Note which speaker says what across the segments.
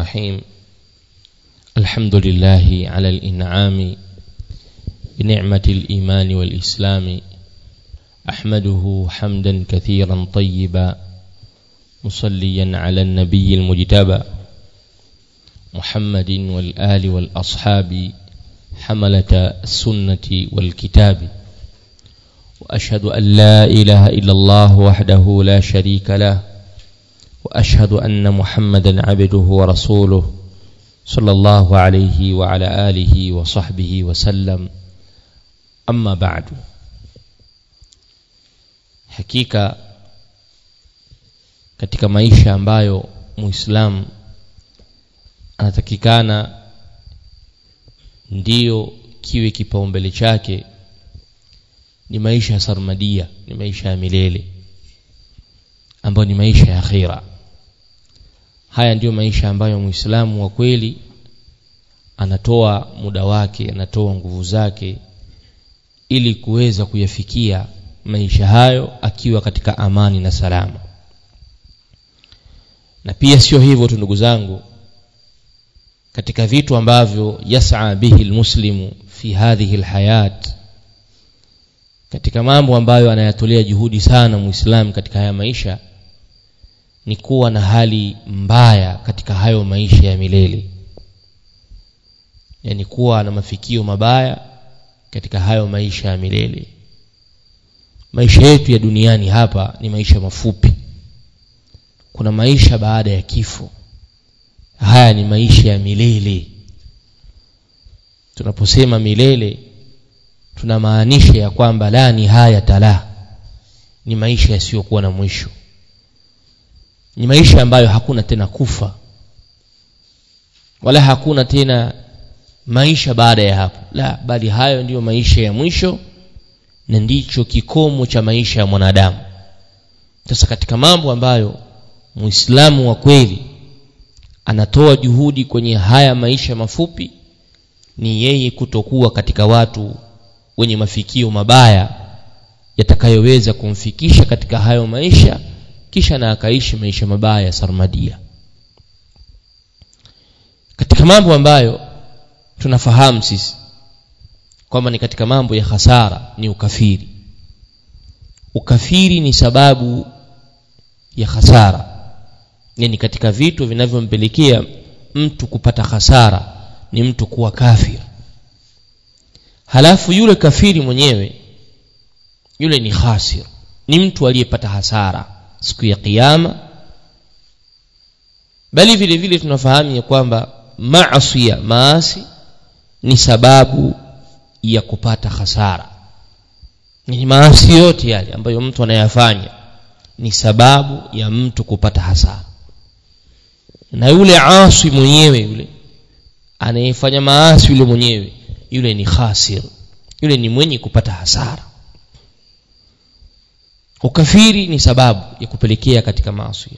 Speaker 1: الرحيم. الحمد لله على الإنعام بنعمة الإيمان والإسلام. أحمده حمدا كثيرا طيبا مصليا على النبي المجتبى. محمد والآل والأصحاب حملة السنة والكتاب. وأشهد أن لا إله إلا الله وحده لا شريك له. وأشهد أن محمدا عبده ورسوله صلى الله عليه وعلى آله وصحبه وسلم أما بعد hakika katika maisha ambayo muislamu anatakikana ndiyo kiwe kipaumbele chake ni maisha ya sarmadia ni maisha ya milele ambayo ni maisha ya akhira. Haya ndiyo maisha ambayo muislamu wa kweli anatoa muda wake anatoa nguvu zake ili kuweza kuyafikia maisha hayo akiwa katika amani na salama. Na pia sio hivyo tu ndugu zangu katika vitu ambavyo yas'a bihi almuslimu fi hadhihi alhayat katika mambo ambayo anayatolea juhudi sana muislamu katika haya maisha ni kuwa na hali mbaya katika hayo maisha ya milele. Yani kuwa na mafikio mabaya katika hayo maisha ya milele. Maisha yetu ya duniani hapa ni maisha mafupi. Kuna maisha baada ya kifo. Haya ni maisha ya milele. Tunaposema milele tunamaanisha ya kwamba la nihaya tala. Ni maisha yasiyokuwa na mwisho ni maisha ambayo hakuna tena kufa. Wala hakuna tena maisha baada ya hapo. La bali hayo ndiyo maisha ya mwisho na ndicho kikomo cha maisha ya mwanadamu. Sasa katika mambo ambayo muislamu wa kweli anatoa juhudi kwenye haya maisha mafupi ni yeye kutokuwa katika watu wenye mafikio mabaya yatakayoweza kumfikisha katika hayo maisha kisha na akaishi maisha mabaya ya sarmadia. Katika mambo ambayo tunafahamu sisi kwamba ni katika mambo ya hasara ni ukafiri. Ukafiri ni sababu ya hasara yani katika vitu vinavyompelekea mtu kupata hasara ni mtu kuwa kafir. Halafu yule kafiri mwenyewe yule ni khasir ni mtu aliyepata hasara siku ya kiyama. Bali vile vile tunafahamu ya kwamba maasiya maasi ni sababu ya kupata hasara. Ni maasi yote yale ambayo mtu anayafanya ni sababu ya mtu kupata hasara. Na yule asi mwenyewe yule anayefanya maasi yule mwenyewe yule ni khasir yule ni mwenye kupata hasara ukafiri ni sababu ya kupelekea katika maasi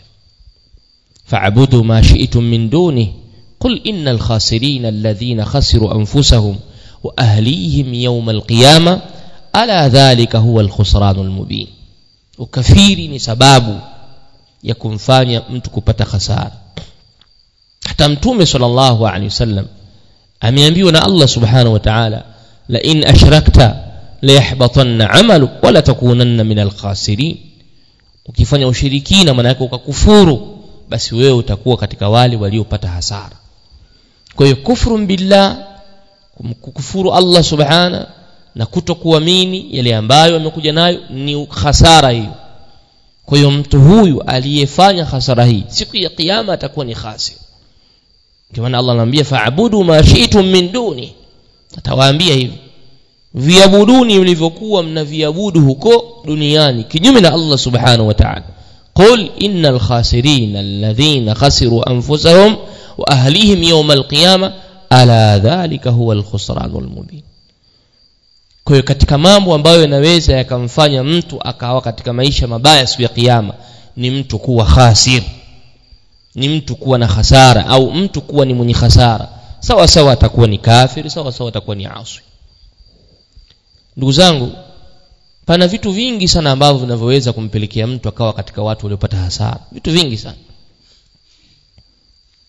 Speaker 1: fa'budu ma shi'tum min duni qul innal khasirina alladhina khasiru anfusahum wa ahlihim yawm alqiyama ala dhalika huwa alkhusranul mubin ukafiri ni sababu ya kumfanya mtu kupata hasara hata mtume sallallahu alaihi wasallam ameambiwa na Allah subhanahu wa ta'ala la in ashrakta la yahbatanna amalu wala takunanna min alkhasirin ukifanya ushirikina maana yake ukakufuru basi wewe utakuwa katika wale waliopata hasara. Kwa hiyo kufru billah kukufuru Allah subhana na kutokuamini yale ambayo amekuja nayo ni hasara hiyo. Kwa hiyo mtu huyu aliyefanya hasara hii siku ya kiyama atakuwa ni khasir. Ndio maana Allah anamwambia fa'budu ma shi'tum min duni. Atawaambia hivi viabuduni mlivyokuwa mnaviabudu huko duniani kinyume na Allah subhanahu wa ta'ala. Innal khasirin alladhina khasiru anfusahum wa ahlihim yawm alqiyama ala dhalika huwa alkhusranul mubin kwa katika mambo ambayo yanaweza yakamfanya mtu akawa katika maisha mabaya siku ya kiyama ni mtu kuwa khasir ni mtu kuwa na hasara au mtu kuwa ni mwenye hasara sawa sawa atakuwa ni kafiri sawa sawa atakuwa ni aswi ndugu zangu pana vitu vingi sana ambavyo vinavyoweza kumpelekea mtu akawa katika watu waliopata hasara. Vitu vingi sana.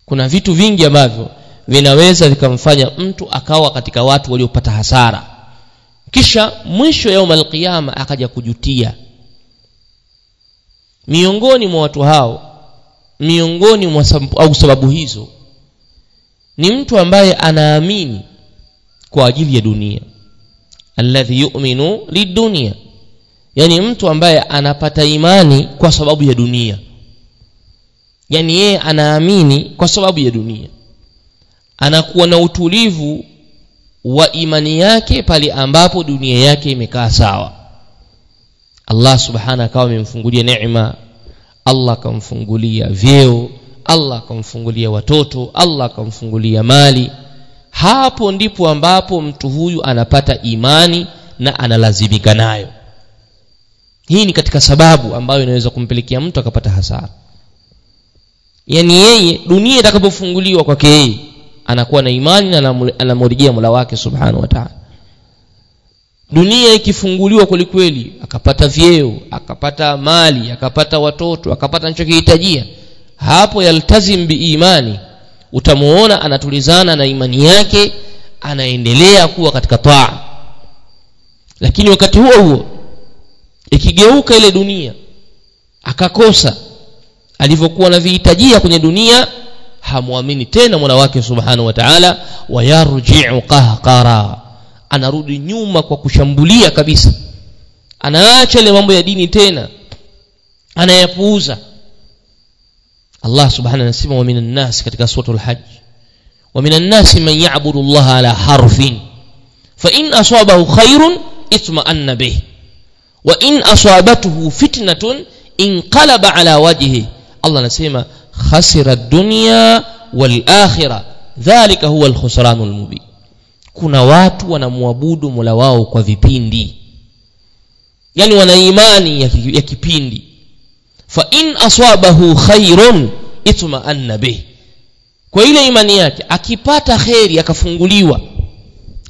Speaker 1: Kuna vitu vingi ambavyo vinaweza vikamfanya mtu akawa katika watu waliopata hasara. Kisha mwisho yauma alqiyama akaja kujutia. Miongoni mwa watu hao miongoni mwa au sababu hizo ni mtu ambaye anaamini kwa ajili ya dunia alladhi yu'minu lidunia yani mtu ambaye anapata imani kwa sababu ya dunia. Yani yeye anaamini kwa sababu ya dunia. Anakuwa na utulivu wa imani yake pale ambapo dunia yake imekaa sawa. Allah subhanahu akawa amemfungulia neema Allah akamfungulia vyeo Allah akamfungulia watoto Allah akamfungulia mali hapo ndipo ambapo mtu huyu anapata imani na analazimika nayo. Hii ni katika sababu ambayo inaweza kumpelekea mtu akapata hasara. Yaani yeye dunia itakapofunguliwa kwake yeye anakuwa na imani na anamurejea mula wake subhanahu wa ta'ala. Dunia ikifunguliwa kwelikweli akapata vyeo akapata mali akapata watoto akapata anachokihitajia hapo yaltazim biimani utamuona anatulizana na imani yake anaendelea kuwa katika taa lakini wakati huo huo ikigeuka ile dunia akakosa alivyokuwa anavihitajia kwenye dunia hamwamini tena mwana wake subhanahu wa ta'ala wayarji'u qahqara. Anarudi nyuma kwa kushambulia kabisa. Anaacha ile mambo ya dini tena anayapuuza Allah subhanahu anasema wa minan nas katika suratul hajj wa minan nas man ya'budu Allah ala harfin fa in asabahu khairun itma'anna bih wa in asabathu fitnatun inqalaba ala wajhihi Allah anasema khasira ad-dunya wal akhirah dhalika huwa al-khusranul mubin kuna watu wanamwabudu Mola wao kwa vipindi yani wana imani ya, ya kipindi fa in aswabahu khairun itma'anna bih. Kwa ile imani yake akipata kheri akafunguliwa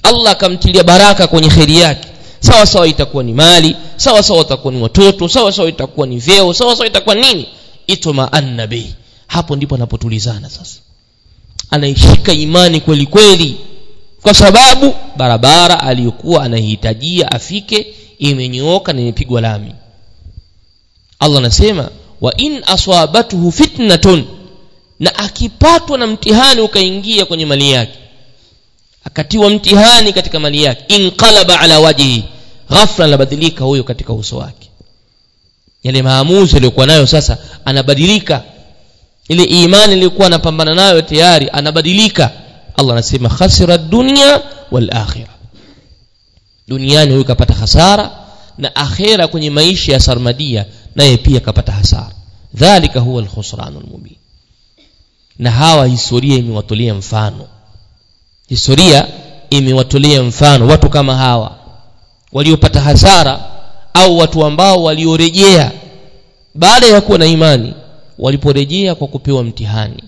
Speaker 1: Allah akamtilia baraka kwenye kheri yake. Sawa sawa itakuwa ni mali sawa sawa itakuwa ni watoto sawa sawa itakuwa ni vyeo sawa sawa itakuwa nini? Itma'anna bih. Hapo ndipo anapotulizana sasa. Anaishika imani kweli kweli. Kwa sababu barabara aliyokuwa anahitajia afike imenyooka na imepigwa lami Allah anasema wa in aswabatuhu fitnatun na akipatwa na mtihani ukaingia kwenye mali yake akatiwa mtihani katika mali yake inqalaba ala wajhi ghafla anabadilika huyo katika uso wake. Yale maamuzi aliyokuwa nayo sasa anabadilika ile imani iliyokuwa anapambana nayo tayari anabadilika. Allah anasema khasira dunya wal akhirah. Duniani huyu kapata hasara na akhera kwenye maisha ya sarmadia naye pia kapata hasara. Dhalika huwa alkhusran almubin. Na hawa historia imewatolea mfano. Historia imewatolea mfano watu kama hawa. Waliopata hasara au watu ambao waliorejea baada ya kuwa na imani waliporejea kwa kupewa mtihani.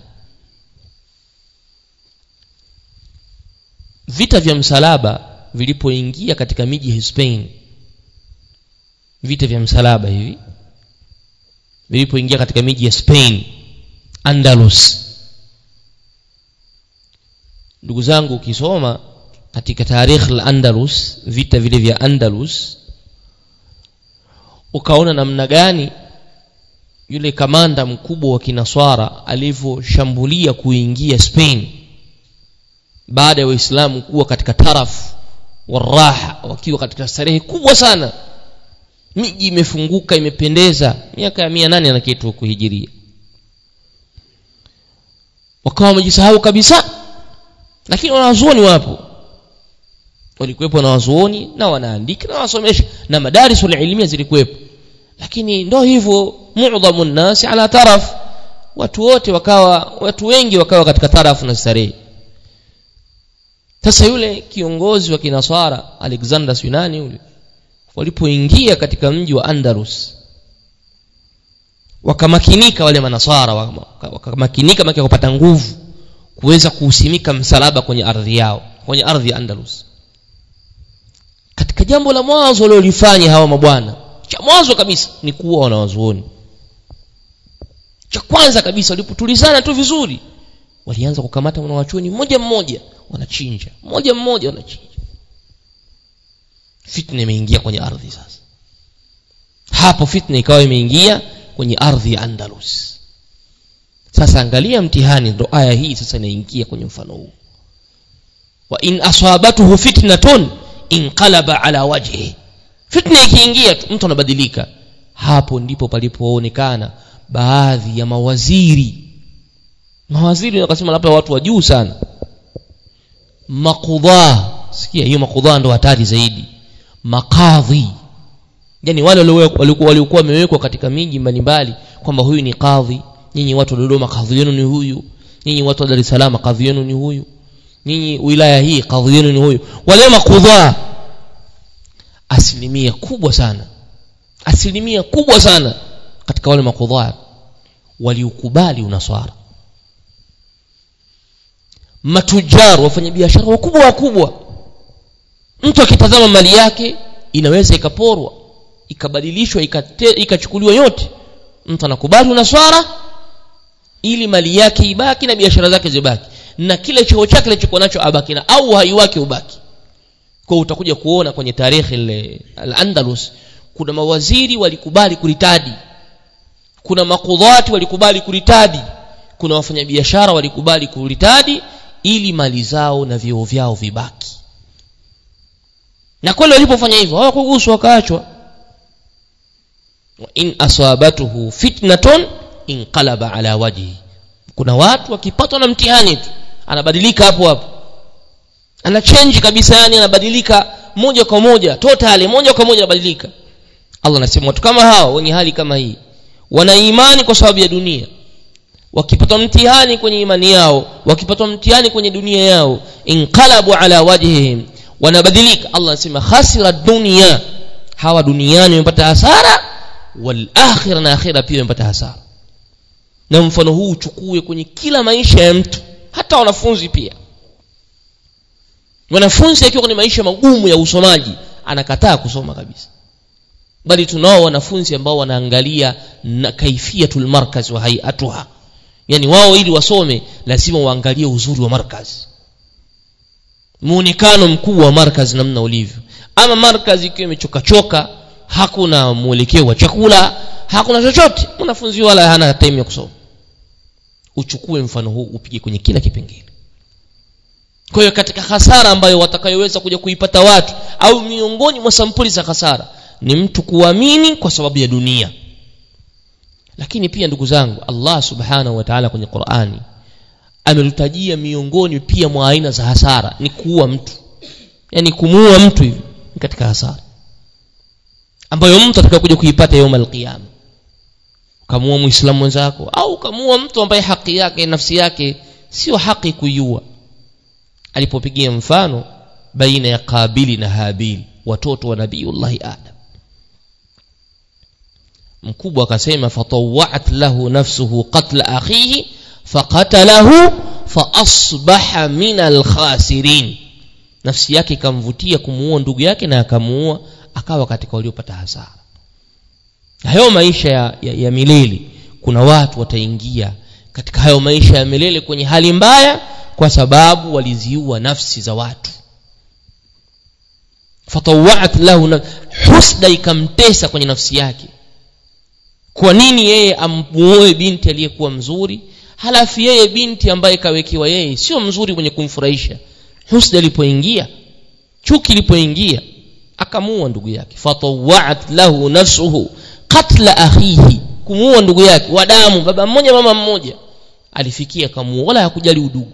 Speaker 1: Vita vya msalaba vilipoingia katika miji ya Spain. Vita vya msalaba hivi vilipoingia katika miji ya Spain Andalus. Ndugu zangu ukisoma katika tarikh la Andalus vita vile vya Andalus ukaona namna gani yule kamanda mkubwa wa kinaswara alivyoshambulia kuingia Spain baada ya waislamu kuwa katika tarafu waraha wakiwa katika starehe kubwa sana miji imefunguka imependeza. Miaka ya mia nane na kitu kuhijiria wakawa wamejisahau kabisa lakini wanawazuoni wapo. Walikuwepo na wazuoni na wanaandika na wasomesha na madarisul ilmia zilikuwepo. Lakini ndo hivyo mu'dhamu nnasi ala taraf. Watu wote wakawa watu wengi wakawa katika tarafu na starehe. Sasa yule kiongozi wa kinaswara Alexander sinani yule walipoingia katika mji wa Andalus wakamakinika wale manasara wakamakinika maki kupata nguvu kuweza kuusimika msalaba kwenye ardhi yao kwenye ardhi ya Andalus. Katika jambo la mwanzo waliolifanya hawa mabwana cha mwanzo kabisa ni kuwa wanawazuoni. Cha kwanza kabisa walipotulizana tu vizuri walianza kukamata wanawachuoni mmoja mmoja wanachinja mmoja mmoja wanachinja fitna imeingia kwenye ardhi sasa. Hapo fitna ikawa imeingia kwenye ardhi ya andalus. Sasa angalia mtihani ndo aya hii sasa inaingia kwenye mfano huu. Wa in asabatuhu fitnatun inqalaba ala wajhi fitna ikiingia mtu anabadilika. Hapo ndipo palipoonekana baadhi ya mawaziri. Mawaziri wakasema labda watu wa juu sana. Makudha sikia hiyo makudha ndo hatari zaidi makadhi yani wale waliokuwa walikuwa wamewekwa katika miji mbalimbali kwamba huyu ni kadhi nyinyi watu wa Dodoma kadhi yenu ni huyu. Nyinyi watu wa Dar es Salaam kadhi yenu ni huyu. Nyinyi wilaya hii kadhi yenu ni huyu. Wale makudha asilimia kubwa sana asilimia kubwa sana katika wale makudhaa waliukubali unaswara. Matujar wafanyabiashara wakubwa wakubwa mtu akitazama mali yake inaweza ikaporwa ikabadilishwa ikachukuliwa yote. Mtu anakubali unaswara ili mali yake ibaki na biashara zake zibaki. Na kile cheo chake alichokuwa nacho abaki na au uhai wake ubaki. Kwa utakuja kuona kwenye tarehe al-Andalus kuna mawaziri walikubali kuritadi. Kuna makudhati walikubali kuritadi. Kuna wafanyabiashara walikubali kuritadi ili mali zao na vyoo vyao vibaki na kweli walipofanya hivyo hawakuguswa wakaachwa. Wa in asabatuhu fitnatun inqalaba ala wajhi. Kuna watu wakipatwa na mtihani tu anabadilika hapo hapo. Ana change kabisa yani anabadilika moja kwa moja totally moja kwa moja anabadilika. Allah anasema watu kama hao wenye hali kama hii wana imani kwa sababu ya dunia. Wakipatwa mtihani kwenye imani yao wakipatwa mtihani kwenye dunia yao inqalabu ala wajhihim wanabadilika Allah anasema khasira dunia. Hawa duniani wamepata hasara wal na akhirah pia wamepata hasara. Na mfano huu uchukue kwenye kila maisha ya mtu hata wanafunzi pia. Wanafunzi akiwa kwenye maisha magumu ya usomaji anakataa kusoma kabisa. Bali tunao wanafunzi ambao wanaangalia na kaifiatul wa haiatuha yani wao ili wasome lazima waangalie uzuri wa markaz muonekano mkuu wa markazi namna ulivyo. Ama markazi ikiwa imechokachoka hakuna mwelekeo wa chakula hakuna chochote. Mwanafunzi wala hana time ya kusoma. Uchukue mfano huu upige kwenye kila kipengele. Kwa hiyo katika hasara ambayo watakayoweza kuja kuipata watu au miongoni mwa sampuli za hasara ni mtu kuamini kwa sababu ya dunia. Lakini pia ndugu zangu Allah subhanahu wa ta'ala kwenye Qur'ani amelutajia miongoni pia mwa aina za hasara ni kuua mtu. Yani kumuua mtu hivi ni katika hasara. Ambayo mtu atakayokuja kuipata yawm alqiyama. Ukamuua muislamu mwenzako au ukamuua mtu ambaye haki yake nafsi yake sio haki kuiua. Alipopigia mfano baina ya Kabili na Habili watoto wa nabiullahi Adam. Mkubwa akasema fatawat lahu nafsuhu qatla akhihi faqatalahu faasbaha min alkhasirin nafsi yake ikamvutia kumuua ndugu yake na akamuua akawa katika waliopata hasara. Hayo maisha ya, ya, ya milele kuna watu wataingia katika hayo maisha ya milele kwenye hali mbaya kwa sababu waliziua nafsi za watu. Fatawaat lahu na husda ikamtesa kwenye nafsi yake. Kwa nini yeye amuoe binti aliyekuwa mzuri halafu yeye binti ambaye kawekewa yeye sio mzuri mwenye kumfurahisha. Husda ilipoingia chuki ilipoingia akamuua ndugu yake. Fatawaat lahu nafsuhu qatla akhihi kumuua ndugu yake wa damu baba mmoja mama mmoja. Alifikia kamuua wala hakujali udugu.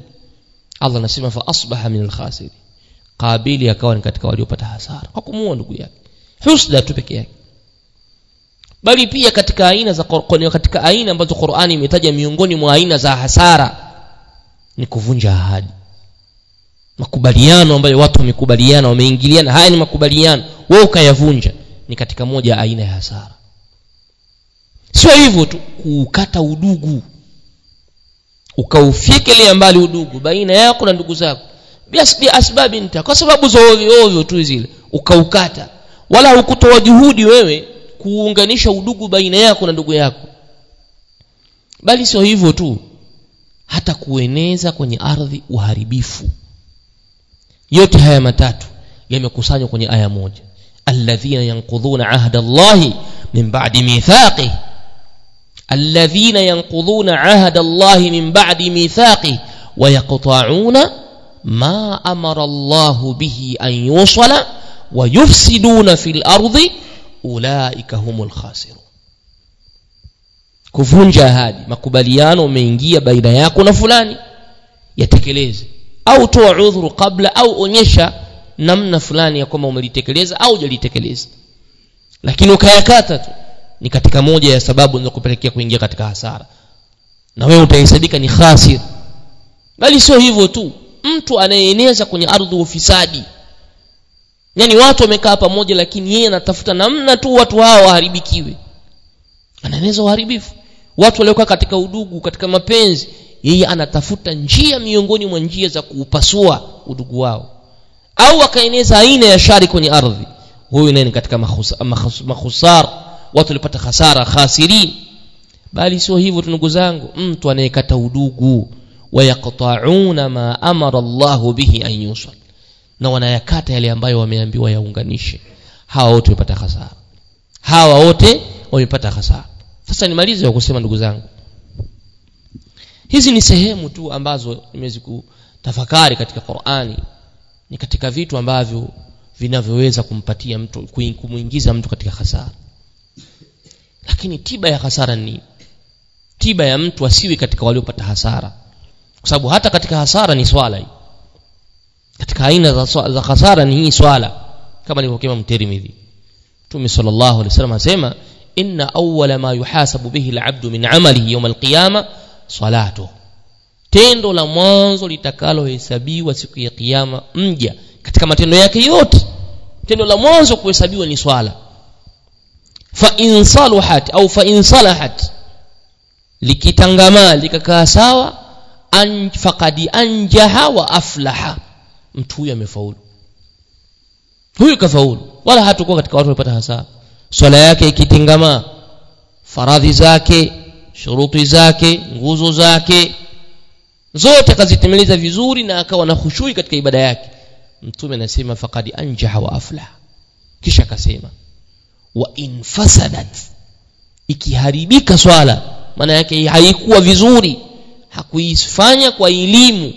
Speaker 1: Allah anasema fa asbaha min alkhasiri Kabili akawa ni katika waliopata hasara kwa kumuua ndugu yake. Husda tu peke yake bali pia katika aina za katika aina ambazo Qur'ani imetaja miongoni mwa aina za hasara ni kuvunja ahadi. Makubaliano ambayo watu wamekubaliana wameingiliana haya ni makubaliano wewe ukayavunja ni katika moja aina ya hasara. Sio hivyo tu kuukata udugu. Ukaufyekelea mbali udugu baina yako na ndugu zako. Bi asbabi nta kwa sababu za tu zile ukaukata. Wala hukutoa juhudi wewe kuunganisha udugu baina yako na ndugu yako bali sio hivyo tu hata kueneza kwenye ardhi uharibifu yote haya matatu yamekusanywa kwenye aya moja alladhina yanqudhuna ahda allahi min ba'di mithaqih alladhina yanqudhuna ahda allahi min ba'di mithaqih wa yaqta'una ma amara allahu bihi an yusala wa yufsiduna fil ardi ulaika humul khasirun. Kuvunja ahadi makubaliano umeingia baina yako na fulani yatekeleze. Au toa udhuru kabla au onyesha namna fulani ya kwamba umelitekeleza au hujalitekeleza. Lakini ukayakata tu ni katika moja ya sababu zinazokupelekea kuingia katika hasara. Na wewe utahesabika ni khasir. Bali sio hivyo tu mtu anayeeneza kwenye ardhi ufisadi yaani watu wamekaa pamoja lakini yeye anatafuta namna tu watu hao waharibikiwe. Anaeneza uharibifu. Watu waliokaa katika udugu katika mapenzi yeye anatafuta njia miongoni mwa njia za kuupasua udugu wao. Au akaeneza aina ya shari kwenye ardhi. Huyu naye ni katika makhusar watu walipata hasara khasirin. Bali sio hivyo ndugu zangu. Mtu anayekata udugu wayaqta'una ma amara Allahu bihi an yusal na wanayakata yale ambayo wameambiwa yaunganishe. Hawa wote wamepata hasara. Hawa wote wamepata hasara. Sasa nimalize kwa kusema ndugu zangu hizi ni sehemu tu ambazo nimezi kutafakari katika Qur'ani. Ni katika vitu ambavyo vinavyoweza kumpatia mtu kumuingiza mtu katika hasara. Lakini tiba ya hasara ni tiba ya mtu asiwe katika waliopata hasara. Kwa sababu hata katika hasara ni swala hii katika aina za, za hasara ni hii swala. Kama alivyosema mtirimidhi Mtume sallallahu alaihi wasallam asema inna awwala ma yuhasabu bihi al-'abdu min 'amalihi yawm al-qiyama salatu tendo la mwanzo litakalohesabiwa siku ya kiyama mja katika matendo yake yote. Tendo la mwanzo kuhesabiwa ni swala. Fa in saluhat au fa in salahat likitangamaa likakaa sawa an faqad anjaha wa aflaha mtu huyu amefaulu. Huyu kafaulu. Wala hatakuwa katika watu wapata hasara. Swala yake ikitingama faradhi zake shuruti zake nguzo zake zote akazitimiliza vizuri na akawa na khushui katika ibada yake. Mtume anasema faqad anjaha wa aflah kisha akasema wa in fasadat. Ikiharibika swala maana yake haikuwa vizuri. Hakuifanya kwa elimu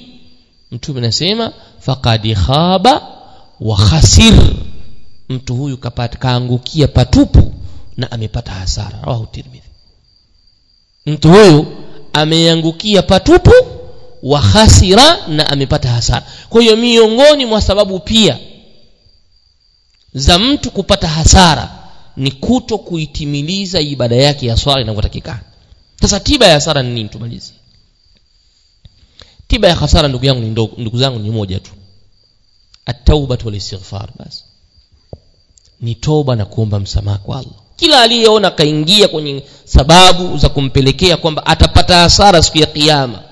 Speaker 1: mtume anasema faqad khaba wa khasir. Mtu huyu kapata kaangukia patupu na amepata hasara. Rawahu tirmidhi. Mtu huyu ameangukia patupu wa khasira na amepata hasara. Kwa hiyo miongoni mwa sababu pia za mtu kupata hasara ni kuto kuitimiliza ibada yake ya swala inavyotakikana. Sasa tiba ya hasara ni nini? Tumalizie tiba ya hasara ndugu yangu ni ndogo ndugu zangu ni moja tu. At-tauba wal istighfar basi. Ni toba na kuomba msamaha kwa Allah. Kila aliyeona kaingia kwenye sababu za kumpelekea kwamba atapata hasara siku ya kiyama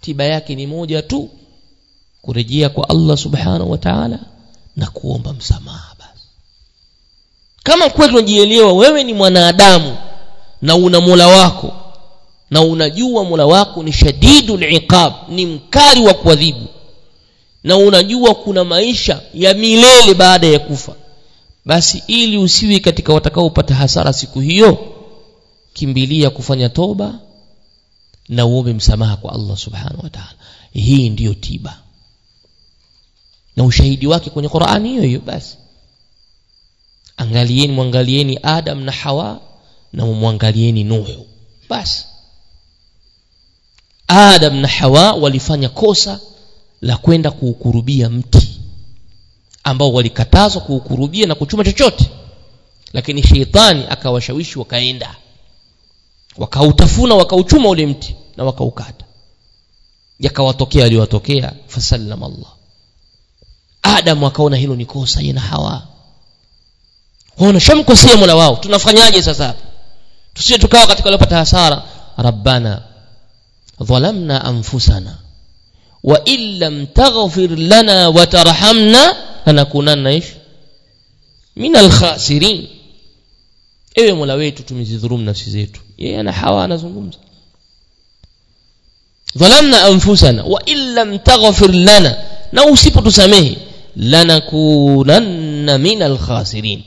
Speaker 1: tiba yake ni moja tu kurejea kwa Allah subhanahu wa ta'ala na kuomba msamaha basi. Kama kweli unajielewa wewe ni mwanadamu na una Mola wako na unajua mula wako ni shadidu liqab ni mkali wa kuadhibu. Na unajua kuna maisha ya milele baada ya kufa. Basi ili usiwi katika watakaopata hasara siku hiyo kimbilia kufanya toba na uombe msamaha kwa Allah subhanahu wa ta'ala. Hii ndiyo tiba. Na ushahidi wake kwenye Qur'ani hiyo hiyo basi. Angalieni mwangalieni Adam na Hawa na mwangalieni Nuhu. Basi Adam na Hawa walifanya kosa la kwenda kuukurubia mti ambao walikatazwa kuukurubia na kuchuma chochote. Lakini sheitani akawashawishi wakaenda wakautafuna wakauchuma ule mti na wakaukata. Yakawatokea aliwatokea fasallam Allah. Adamu akaona hilo ni kosa yeye na Hawa. Waona shamkosea Mola wao tunafanyaje sasa? Tusije tukawa katika waliopata hasara. Rabbana dhalamna anfusana. Wa in lam taghfir lana wa tarhamna lanakunanna ish. Min alkhasirin ewe Mola wetu tumezidhulumu nafsi zetu. Yeye ana Hawa anazungumza. Dhalamna anfusana. Wa in lam taghfir lana. Na usipotusamehe lanakunanna min alkhasirin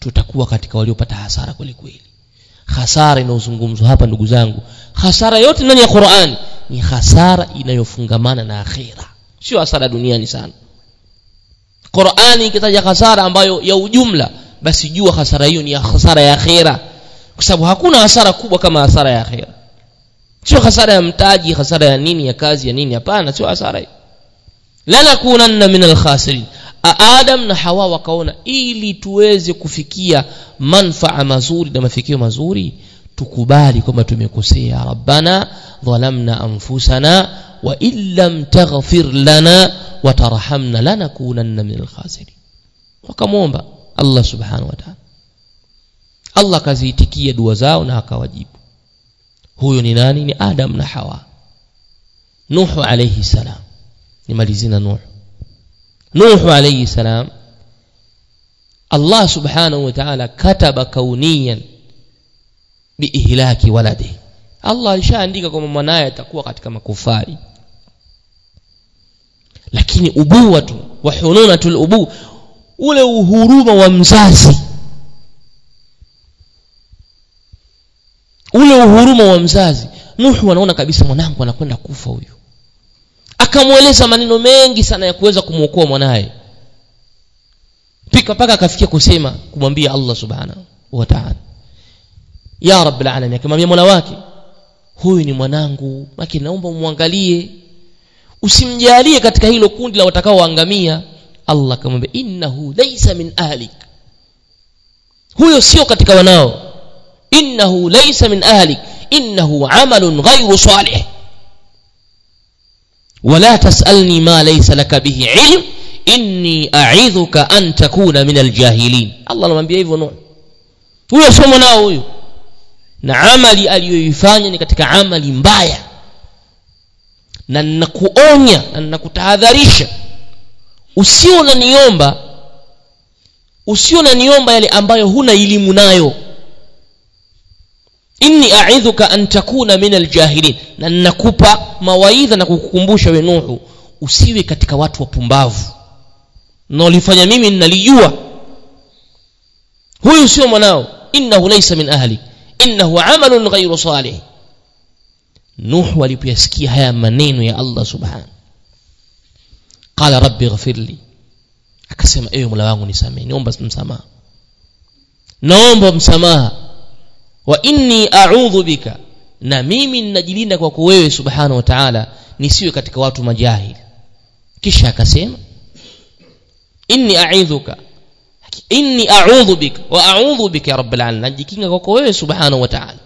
Speaker 1: tutakuwa katika waliopata hasara kweli hasara inayozungumzwa hapa ndugu zangu. Hasara yote ndani ya Qur'an ni hasara inayofungamana na akhira. Sio hasara duniani sana. Qur'ani ikitaja hasara ambayo ya ujumla basi jua hasara hiyo ni ya hasara ya akhira. Kwa sababu hakuna hasara kubwa kama hasara ya akhira. Sio hasara ya mtaji hasara ya nini ya kazi ya nini. Hapana sio hasara hiyo. Lanakunanna min alkhasirin adam na hawa wakaona ili tuweze kufikia manfaa mazuri na mafikio mazuri tukubali kwamba tumekosea rabbana dhalamna anfusana wa in lam taghfir lana wa tarhamna lanakunanna min alkhasirin wakamwomba Allah subhanahu wa ta'ala Allah akaziitikia dua zao na akawajibu huyo ni nani ni Adam na Hawa Nuhu alayhi salam nimalizina Nuhu Nuhu alayhi salam Allah subhanahu wa ta'ala kataba kauniyan biihlaki waladi. Allah alishaandika kwamba mwanaye atakuwa katika makufari. Lakini ubuwatu wa hununatul ubu ule uhuruma wa mzazi. Ule uhuruma wa mzazi Nuhu anaona kabisa mwanangu anakwenda kufa huyu akamweleza maneno mengi sana ya kuweza kumwokoa mwanaye. Pika paka akafikia kusema kumwambia Allah subhanahu wa ta'ala. Ya rabbil alamin akamwambia mola wake huyu ni mwanangu maki naomba umwangalie. Usimjalie katika hilo kundi la watakaoangamia. Allah akamwambia innahu laysa min ahlik. Huyo sio katika wanao. Innahu laysa min ahlik. Innahu amalun ghayru salih wala tasalni ma laysa laka bihi ilm inni aidhuka an takuna min aljahilin allah anamwambia hivyo nuh huyo somo nao huyo na amali aliyoifanya ni katika amali mbaya na ninakuonya na ninakutahadharisha usio naniomba usio naniomba yale ambayo huna elimu nayo inni a'idhuka an takuna min aljahilin. Na ninakupa mawaidha na kukukumbusha we Nuhu usiwe katika watu wapumbavu. Na ulifanya mimi ninalijua huyu sio mwanao. Innahu laisa min ahli. Innahu amalun ghairu salih. Nuhu alipoyasikia haya maneno ya Allah subhanahu. Qala rabbi ghafirli akasema ewe mola wangu nisamehe. Niomba msamaha. Naomba msamaha wa inni a'udhu bika. Na mimi ninajilinda kwako wewe subhanahu wa ta'ala nisiwe katika watu majahil kisha akasema inni a'idhuka. Inni a'udhu bika. Wa a'udhu bika ya rabbil alamin. Najikinga kwako wewe subhanahu wa ta'ala.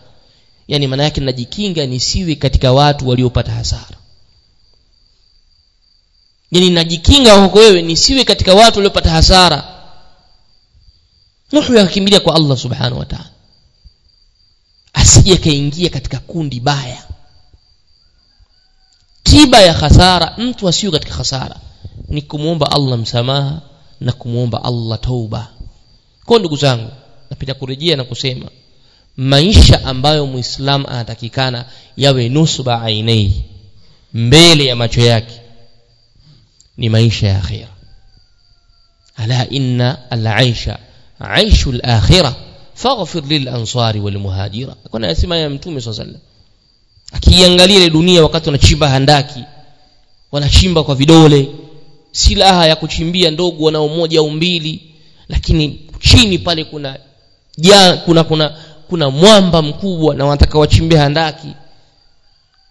Speaker 1: Yani maana yake najikinga nisiwe katika watu waliopata hasara. Yani najikinga kwako wewe nisiwe katika watu waliopata hasara. Nuhu yakimbilia kwa Allah subhanahu wa ta'ala asije kaingia katika kundi baya. Tiba ya hasara mtu asiyo katika hasara ni kumwomba Allah msamaha na kumwomba Allah tauba. Kwa ndugu zangu napenda kurejea na kusema maisha ambayo muislamu anatakikana yawe nusba ainei mbele ya macho yake ni maisha ya akhira. Ala inna al-aisha aishu al-akhirah faghfir lil ansari wal muhajira. Kuna yasema ya mtume swalla sallam akiangalia ile dunia wakati wanachimba handaki wanachimba kwa vidole silaha ya kuchimbia ndogo wanao moja au mbili lakini chini pale kuna ja, kuna kuna kuna mwamba mkubwa na wanataka wachimbe handaki.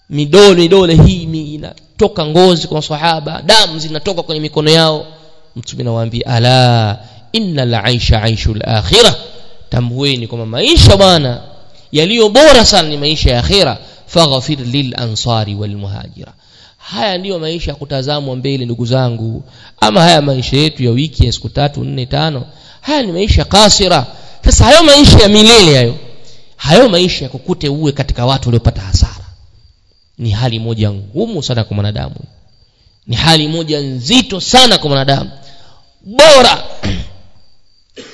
Speaker 1: Midole midole hii mi inatoka ngozi kwa sahaba damu zinatoka kwenye mikono yao. Mtume anawaambia ala innal aisha aishul akhirah tambueni kwamba maisha bwana yaliyo bora sana ni maisha ya akhira. Faghfir lil ansari wal muhajira. Haya ndiyo maisha ya kutazamwa mbele ndugu zangu. Ama haya maisha yetu ya wiki ya siku tatu nne tano haya ni maisha kasira. Sasa hayo maisha ya milele hayo hayo maisha ya kukute uwe katika watu waliopata hasara. Ni hali moja ngumu sana kwa mwanadamu. Ni hali moja nzito sana kwa mwanadamu. Bora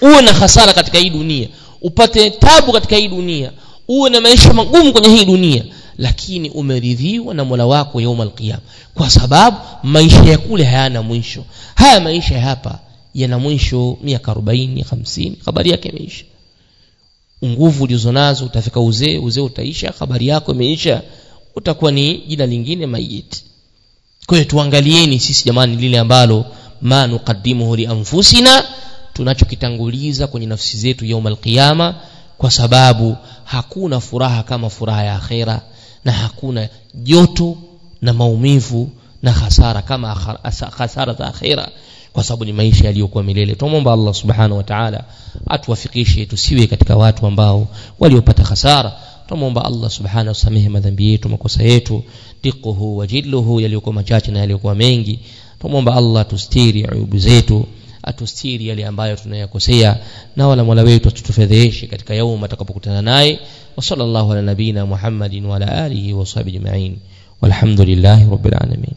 Speaker 1: uwe na hasara katika hii dunia. Upate tabu katika hii dunia. Uwe na maisha magumu kwenye hii dunia. Lakini umeridhiwa na mola wako yauma alqiyama kwa sababu maisha ya kule hayana mwisho. Haya maisha hapa yana mwisho miaka 40 50 habari yake imeisha. Nguvu ulizonazo utafika uzee uzee utaisha habari yako imeisha utakuwa ni jina lingine maiti kwa hiyo tuangalieni sisi jamani lile ambalo ma nuqaddimuhu li anfusina tunachokitanguliza kwenye nafsi zetu yaum alqiyama kwa sababu hakuna furaha kama furaha ya akhera na hakuna joto na maumivu na hasara kama hasara za akhera kwa sababu ni maisha yaliyokuwa milele. Tumomba Allah subhanahu wa ta'ala atuwafikishe tusiwe katika watu ambao waliopata hasara. Tumomba Allah subhanahu wasamehe madhambi yetu makosa yetu diquhu wajilluhu yaliyokuwa machache na yaliyokuwa mengi. Tumomba Allah tustiri aibu zetu atustiri yale ambayo tunayakosea na wala mola wetu atutufedheshe katika yauma atakapokutana naye wa sallallahu ala nabina muhammadin wa ala alihi wa sahbihi ajma'in walhamdulillahi rabbil alamin